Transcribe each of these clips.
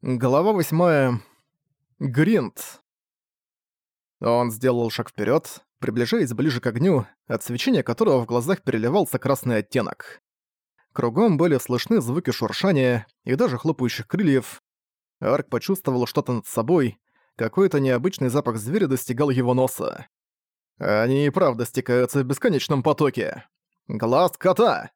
Глава восьмая. Гринт. Он сделал шаг вперед, приближаясь ближе к огню, от свечения которого в глазах переливался красный оттенок. Кругом были слышны звуки шуршания и даже хлопающих крыльев. Арк почувствовал что-то над собой, какой-то необычный запах зверя достигал его носа. Они и правда стекаются в бесконечном потоке. Глаз кота!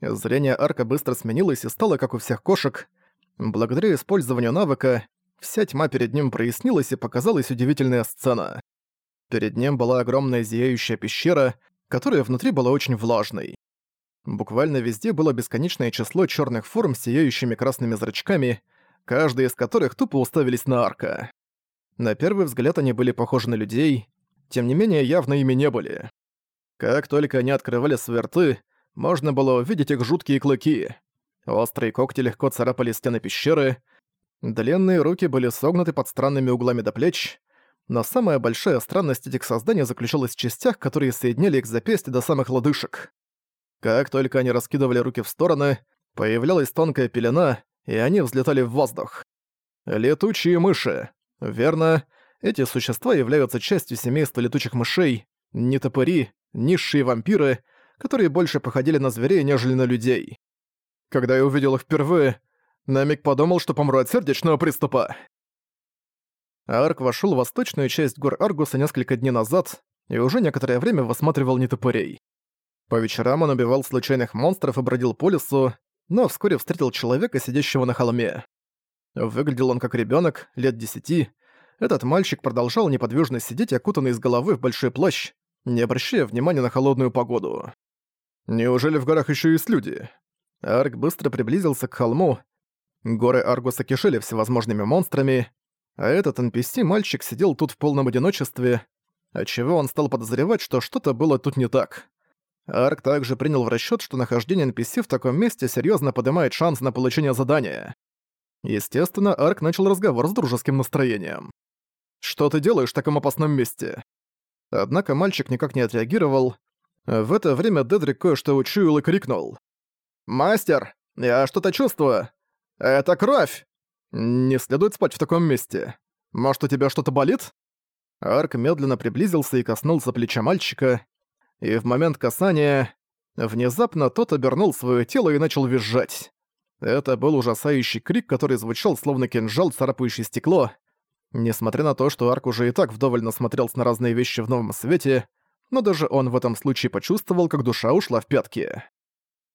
Зрение Арка быстро сменилось и стало как у всех кошек — Благодаря использованию навыка, вся тьма перед ним прояснилась и показалась удивительная сцена. Перед ним была огромная зияющая пещера, которая внутри была очень влажной. Буквально везде было бесконечное число черных форм с сияющими красными зрачками, каждая из которых тупо уставились на арка. На первый взгляд они были похожи на людей, тем не менее явно ими не были. Как только они открывали свои рты, можно было увидеть их жуткие клыки. Острые когти легко царапали стены пещеры, длинные руки были согнуты под странными углами до плеч, но самая большая странность этих созданий заключалась в частях, которые соединяли их запястья до самых лодыжек. Как только они раскидывали руки в стороны, появлялась тонкая пелена, и они взлетали в воздух. Летучие мыши. Верно, эти существа являются частью семейства летучих мышей, не топыри, низшие вампиры, которые больше походили на зверей, нежели на людей. Когда я увидел их впервые, на миг подумал, что помру от сердечного приступа. Арк вошел в восточную часть гор Аргуса несколько дней назад и уже некоторое время высматривал нетопырей. По вечерам он убивал случайных монстров и бродил по лесу, но вскоре встретил человека, сидящего на холме. Выглядел он как ребенок лет десяти. Этот мальчик продолжал неподвижно сидеть, окутанный с головы в большой плащ, не обращая внимания на холодную погоду. «Неужели в горах еще есть люди?» Арк быстро приблизился к холму. Горы Аргуса кишели всевозможными монстрами, а этот NPC-мальчик сидел тут в полном одиночестве, отчего он стал подозревать, что что-то было тут не так. Арк также принял в расчёт, что нахождение NPC в таком месте серьёзно поднимает шанс на получение задания. Естественно, Арк начал разговор с дружеским настроением. «Что ты делаешь в таком опасном месте?» Однако мальчик никак не отреагировал. В это время Дедрик кое-что учуял и крикнул. «Мастер, я что-то чувствую. Это кровь!» «Не следует спать в таком месте. Может, у тебя что-то болит?» Арк медленно приблизился и коснулся плеча мальчика, и в момент касания внезапно тот обернул свое тело и начал визжать. Это был ужасающий крик, который звучал словно кинжал, царапающий стекло. Несмотря на то, что Арк уже и так вдоволь насмотрелся на разные вещи в новом свете, но даже он в этом случае почувствовал, как душа ушла в пятки.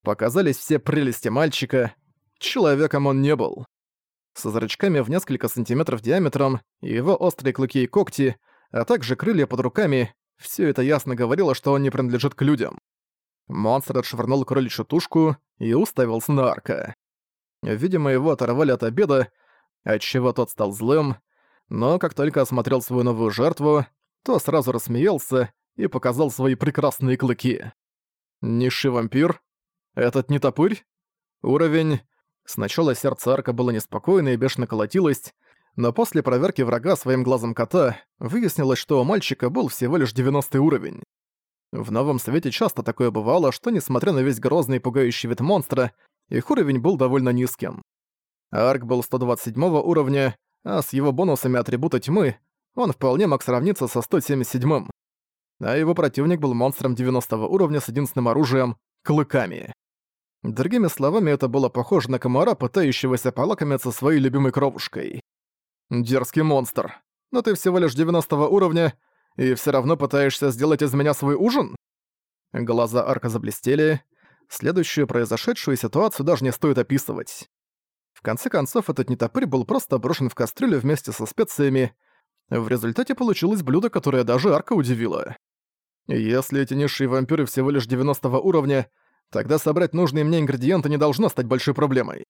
Показались все прелести мальчика. Человеком он не был. Со зрачками в несколько сантиметров диаметром, и его острые клыки и когти, а также крылья под руками, все это ясно говорило, что он не принадлежит к людям. Монстр отшвырнул кроличью тушку и уставился на арка. Видимо, его оторвали от обеда, отчего тот стал злым, но как только осмотрел свою новую жертву, то сразу рассмеялся и показал свои прекрасные клыки. Низший вампир, этот не топырь? Уровень... Сначала сердце арка было неспокойно и бешено колотилось, но после проверки врага своим глазом кота выяснилось, что у мальчика был всего лишь 90 уровень. В новом свете часто такое бывало, что несмотря на весь грозный и пугающий вид монстра, их уровень был довольно низким. Арк был 127 уровня, а с его бонусами атрибута тьмы он вполне мог сравниться со 177-м. А его противник был монстром 90 уровня с единственным оружием — клыками. Другими словами, это было похоже на комара, пытающегося полакомиться своей любимой кровушкой. «Дерзкий монстр. Но ты всего лишь 90 уровня, и все равно пытаешься сделать из меня свой ужин?» Глаза Арка заблестели. Следующую произошедшую ситуацию даже не стоит описывать. В конце концов, этот нетопырь был просто брошен в кастрюлю вместе со специями. В результате получилось блюдо, которое даже Арка удивило. Если эти низшие вампиры всего лишь 90 уровня, Тогда собрать нужные мне ингредиенты не должно стать большой проблемой.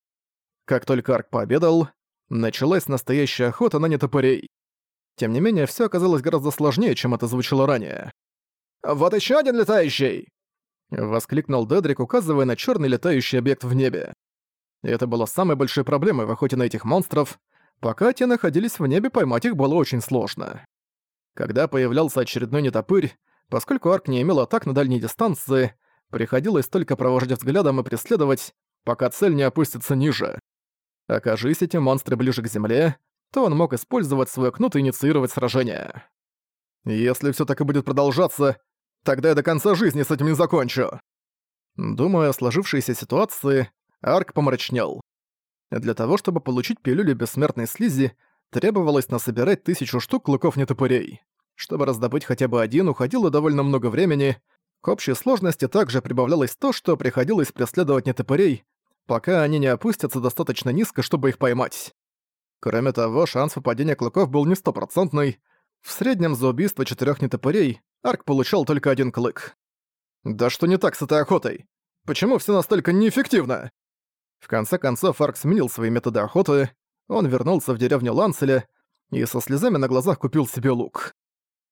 Как только Арк пообедал, началась настоящая охота на нетопырей. Тем не менее, все оказалось гораздо сложнее, чем это звучало ранее. «Вот еще один летающий!» — воскликнул Дедрик, указывая на черный летающий объект в небе. Это было самой большой проблемой в охоте на этих монстров. Пока те находились в небе, поймать их было очень сложно. Когда появлялся очередной нетопырь, поскольку Арк не имел атак на дальней дистанции, Приходилось только провожать взглядом и преследовать, пока цель не опустится ниже. Окажись эти монстры ближе к земле, то он мог использовать свой кнут и инициировать сражение. Если все так и будет продолжаться, тогда я до конца жизни с этим не закончу. Думая о сложившейся ситуации, Арк помрачнел. Для того, чтобы получить пилюлю бессмертной слизи, требовалось насобирать тысячу штук клыков-нетопырей. Чтобы раздобыть хотя бы один, уходило довольно много времени. К общей сложности также прибавлялось то, что приходилось преследовать нетопырей, пока они не опустятся достаточно низко, чтобы их поймать. Кроме того, шанс выпадения клыков был не стопроцентный. В среднем за убийство четырёх нетопырей Арк получал только один клык. Да что не так с этой охотой? Почему все настолько неэффективно? В конце концов, Арк сменил свои методы охоты, он вернулся в деревню Ланцеля и со слезами на глазах купил себе лук.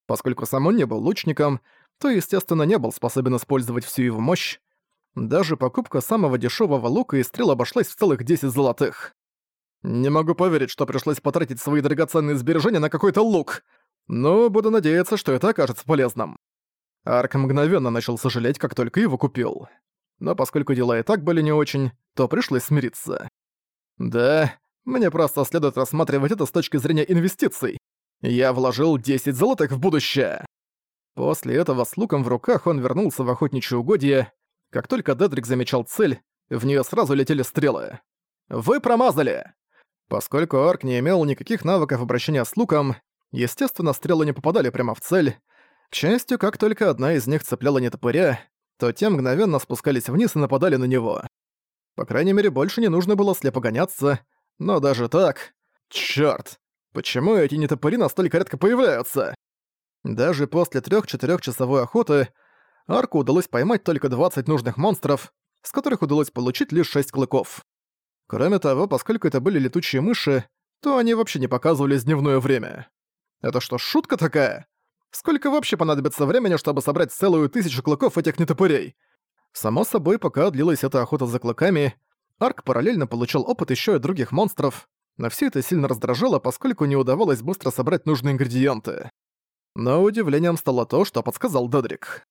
Поскольку сам он не был лучником, то, естественно, не был способен использовать всю его мощь, даже покупка самого дешевого лука и стрел обошлась в целых 10 золотых. Не могу поверить, что пришлось потратить свои драгоценные сбережения на какой-то лук, но буду надеяться, что это окажется полезным. Арк мгновенно начал сожалеть, как только его купил. Но поскольку дела и так были не очень, то пришлось смириться. Да, мне просто следует рассматривать это с точки зрения инвестиций. Я вложил 10 золотых в будущее. После этого с луком в руках он вернулся в охотничье угодье, как только Дедрик замечал цель, в нее сразу летели стрелы. «Вы промазали!» Поскольку Арк не имел никаких навыков обращения с луком, естественно, стрелы не попадали прямо в цель. К счастью, как только одна из них цепляла нетопыря, то те мгновенно спускались вниз и нападали на него. По крайней мере, больше не нужно было слепо гоняться, но даже так... Чёрт! Почему эти нетопыри настолько редко появляются? Даже после трех-четырехчасовой охоты Арку удалось поймать только 20 нужных монстров, с которых удалось получить лишь 6 клыков. Кроме того, поскольку это были летучие мыши, то они вообще не показывались дневное время. Это что, шутка такая? Сколько вообще понадобится времени, чтобы собрать целую тысячу клыков этих нетопырей? Само собой, пока длилась эта охота за клыками, Арк параллельно получал опыт еще и других монстров, но все это сильно раздражало, поскольку не удавалось быстро собрать нужные ингредиенты. Но удивлением стало то, что подсказал Дедрик.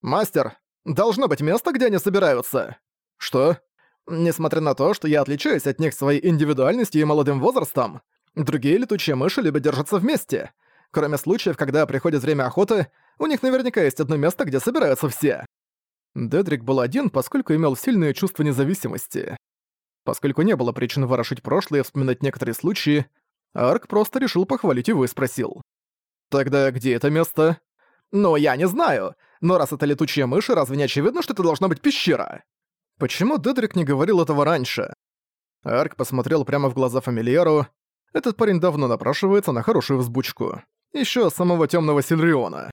«Мастер, должно быть место, где они собираются!» «Что?» «Несмотря на то, что я отличаюсь от них своей индивидуальностью и молодым возрастом, другие летучие мыши любят держаться вместе. Кроме случаев, когда приходит время охоты, у них наверняка есть одно место, где собираются все». Дедрик был один, поскольку имел сильное чувство независимости. Поскольку не было причин ворошить прошлое и вспоминать некоторые случаи, Арк просто решил похвалить его и спросил. «Тогда где это место?» «Ну, я не знаю. Но раз это летучие мыши, разве не очевидно, что это должна быть пещера? Почему Дедрик не говорил этого раньше? Арк посмотрел прямо в глаза фамильяру. Этот парень давно напрашивается на хорошую взбучку. Ещё самого тёмного Сильриона.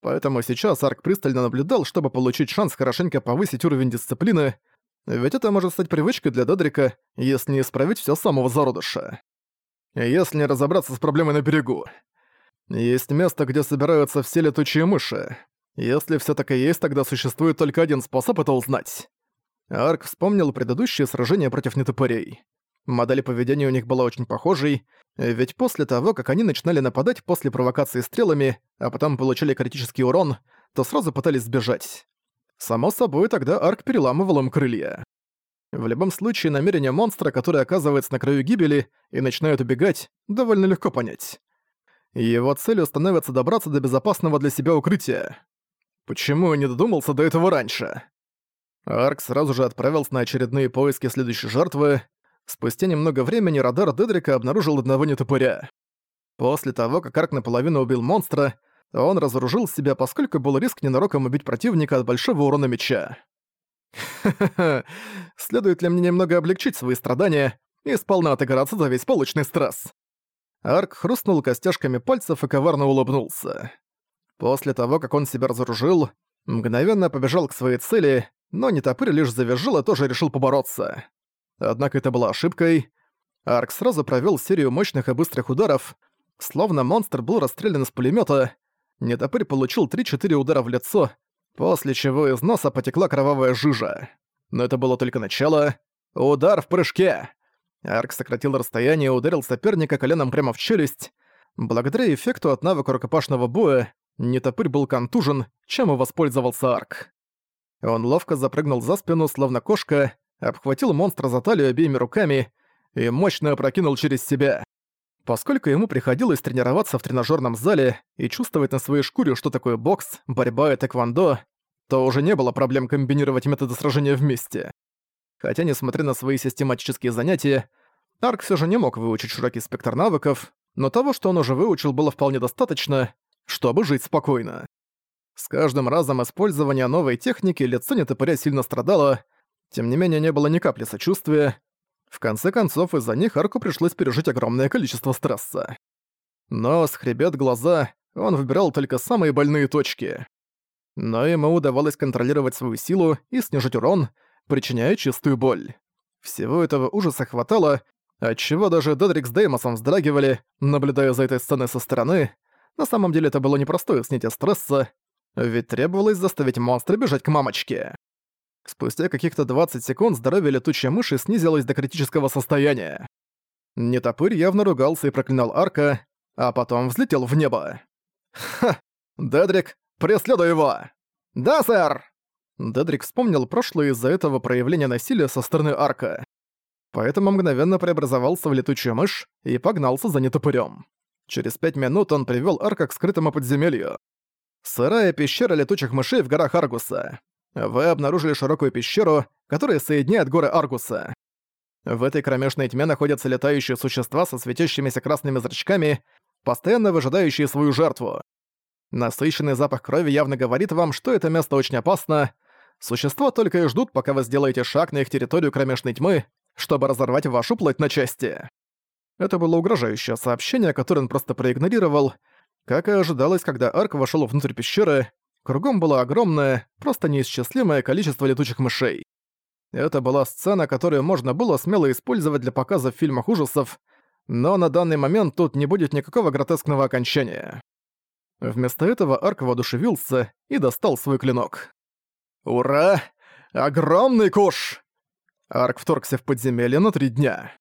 Поэтому сейчас Арк пристально наблюдал, чтобы получить шанс хорошенько повысить уровень дисциплины, ведь это может стать привычкой для Дедрика, если не исправить всё самого зародыша. Если не разобраться с проблемой на берегу. Есть место, где собираются все летучие мыши. Если все так и есть, тогда существует только один способ это узнать. Арк вспомнил предыдущее сражение против нетопырей. Модель поведения у них была очень похожей, ведь после того, как они начинали нападать после провокации стрелами, а потом получили критический урон, то сразу пытались сбежать. Само собой, тогда Арк переламывал им крылья. В любом случае, намерение монстра, который оказывается на краю гибели и начинает убегать, довольно легко понять. Его целью становится добраться до безопасного для себя укрытия. Почему я не додумался до этого раньше? Арк сразу же отправился на очередные поиски следующей жертвы. Спустя немного времени радар Дедрика обнаружил одного нетопыря. После того, как Арк наполовину убил монстра, он разоружил себя, поскольку был риск ненароком убить противника от большого урона меча. Ха-ха-ха, следует ли мне немного облегчить свои страдания и сполна отыграться за весь получный стресс? Арк хрустнул костяшками пальцев и коварно улыбнулся. После того, как он себя разоружил, мгновенно побежал к своей цели, но нетопырь лишь завизжил и тоже решил побороться. Однако это была ошибкой. Арк сразу провёл серию мощных и быстрых ударов, словно монстр был расстрелян из пулемёта. Нетопырь получил 3-4 удара в лицо, после чего из носа потекла кровавая жижа. Но это было только начало. Удар в прыжке! Арк сократил расстояние и ударил соперника коленом прямо в челюсть. Благодаря эффекту от навыка рукопашного боя, Нетопырь был контужен, чем и воспользовался Арк. Он ловко запрыгнул за спину, словно кошка, обхватил монстра за талию обеими руками и мощно опрокинул через себя. Поскольку ему приходилось тренироваться в тренажерном зале и чувствовать на своей шкуре, что такое бокс, борьба и тэквондо, то уже не было проблем комбинировать методы сражения вместе. Хотя, несмотря на свои систематические занятия, Арк все же не мог выучить широкий спектр навыков, но того, что он уже выучил, было вполне достаточно, чтобы жить спокойно. С каждым разом использования новой техники лицо нетопыря сильно страдало, тем не менее не было ни капли сочувствия. В конце концов, из-за них Арку пришлось пережить огромное количество стресса. Нос, хребет, глаза, он выбирал только самые больные точки. Но ему удавалось контролировать свою силу и снижать урон, причиняя чистую боль. Всего этого ужаса хватало, отчего даже Дедрик с Деймосом вздрагивали, наблюдая за этой сценой со стороны. На самом деле это было непростое снятие стресса, ведь требовалось заставить монстра бежать к мамочке. Спустя каких-то 20 секунд здоровье летучей мыши снизилось до критического состояния. Нетопырь явно ругался и проклинал Арка, а потом взлетел в небо. «Ха! Дедрик, преследуй его!» «Да, сэр!» Дедрик вспомнил прошлое из-за этого проявления насилия со стороны Арка. Поэтому мгновенно преобразовался в летучую мышь и погнался за нетопырем. Через пять минут он привел Арка к скрытому подземелью. Сырая пещера летучих мышей в горах Аргуса. Вы обнаружили широкую пещеру, которая соединяет горы Аргуса. В этой кромешной тьме находятся летающие существа со светящимися красными зрачками, постоянно выжидающие свою жертву. Насыщенный запах крови явно говорит вам, что это место очень опасно. Существа только и ждут, пока вы сделаете шаг на их территорию кромешной тьмы, чтобы разорвать вашу плоть на части. Это было угрожающее сообщение, которое он просто проигнорировал, как и ожидалось, когда Арк вошел внутрь пещеры, кругом было огромное, просто неисчислимое количество летучих мышей. Это была сцена, которую можно было смело использовать для показа в фильмах ужасов, но на данный момент тут не будет никакого гротескного окончания. Вместо этого Арк воодушевился и достал свой клинок. «Ура! Огромный куш!» Арк вторгся в подземелье на три дня.